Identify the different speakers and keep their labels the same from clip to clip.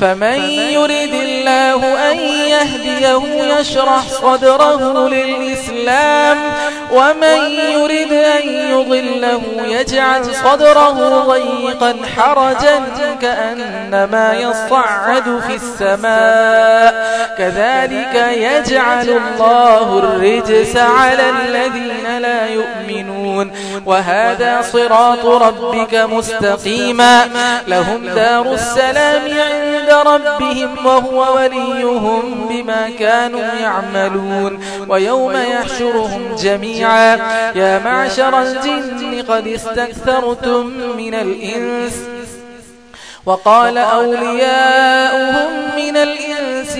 Speaker 1: فمن يريد الله أن يهديه يشرح صدره للإسلام ومن يريد أن يضله يجعل صدره ضيقا حرجا كأنما يصعد في السماء كذلك يجعل الله الرجس على الذين لا يؤمنون. يعلمون وهذا صراط ربك مستقيما لهم دار السلام عند ربهم وهو وليهم بما كانوا يعملون ويوم يحشرهم جميعا يا معشر الجن قد استكثرتم من الإنس وقال أولياؤهم من الإنس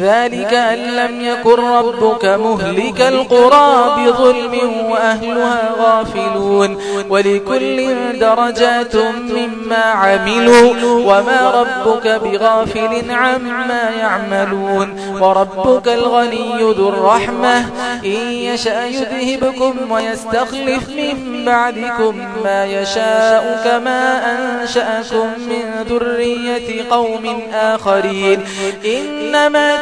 Speaker 1: ذلك أن لم يكن ربك مهلك القرى بظلم وأهلها غافلون. ولكل درجات مما عملوا وما ربك بغافل عما يعملون. وربك الغني ذو الرحمة. إن يشاء يذهبكم ويستخلف من بعدكم ما يشاء كما أنشأكم من ذرية قوم آخرين. إنما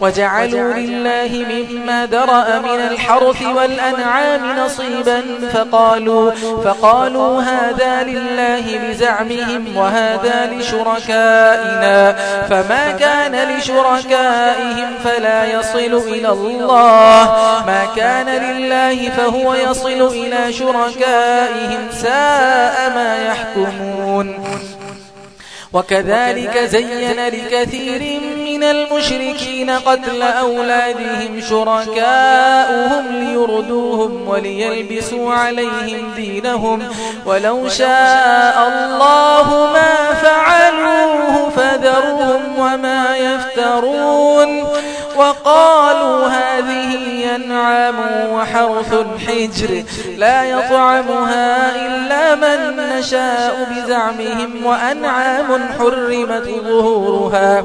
Speaker 1: وجعلوا لله مما درأ من الحرث والأنعام نصيبا فقالوا, فقالوا هذا لله بزعمهم وهذا لشركائنا. فما كان لشركائهم فلا يصل إلى الله. ما كان لله فهو يصل إلى شركائهم ساء ما يحكمون. وكذلك زين لكثير من المشركين قتل أولادهم شركاؤهم ليردوهم وليلبسوا عليهم دينهم ولو شاء الله ما فعلوه فذرهم وما يفترون وقالوا هذه ينعام وحرث حجر لا يطعمها إلا من نشاء بزعمهم وأنعام حرمت ظهورها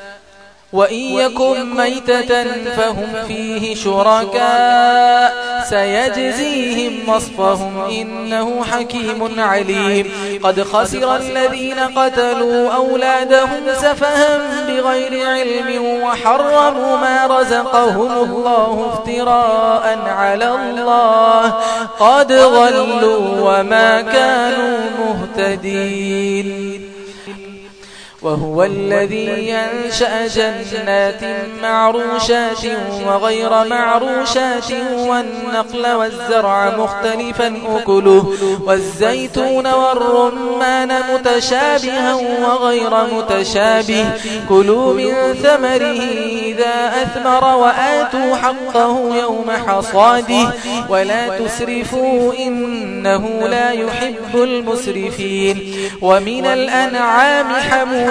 Speaker 1: وإن يكن ميتة فهم فيه شركاء سيجزيهم مصفهم إنه حكيم عليم. قد خسر الذين قتلوا أولادهم سفها بغير علم وحرموا ما رزقهم الله افتراء على الله. قد غلوا وما كانوا مهتدين. وهو الذي ينشأ جنات معروشات وغير معروشات والنقل والزرع مختلفا أكله والزيتون والرمان متشابها وغير متشابه كلوا من ثمره إذا أثمر وآتوا حقه يوم حصاده ولا تسرفوا إنه لا يحب المسرفين ومن الأنعام حمولا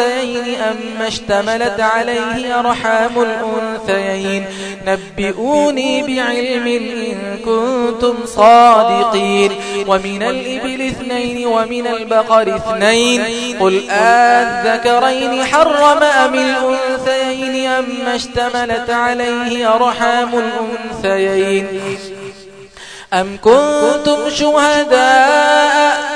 Speaker 1: الأنثيين أما اشتملت عليه أرحام الأنثيين؟ نبئوني بعلم إن كنتم صادقين. ومن الإبل اثنين ومن البقر اثنين. قل آذ ذكرين حرم أم الأنثيين أما اشتملت عليه أرحام الأنثيين؟ أم كنتم شهداء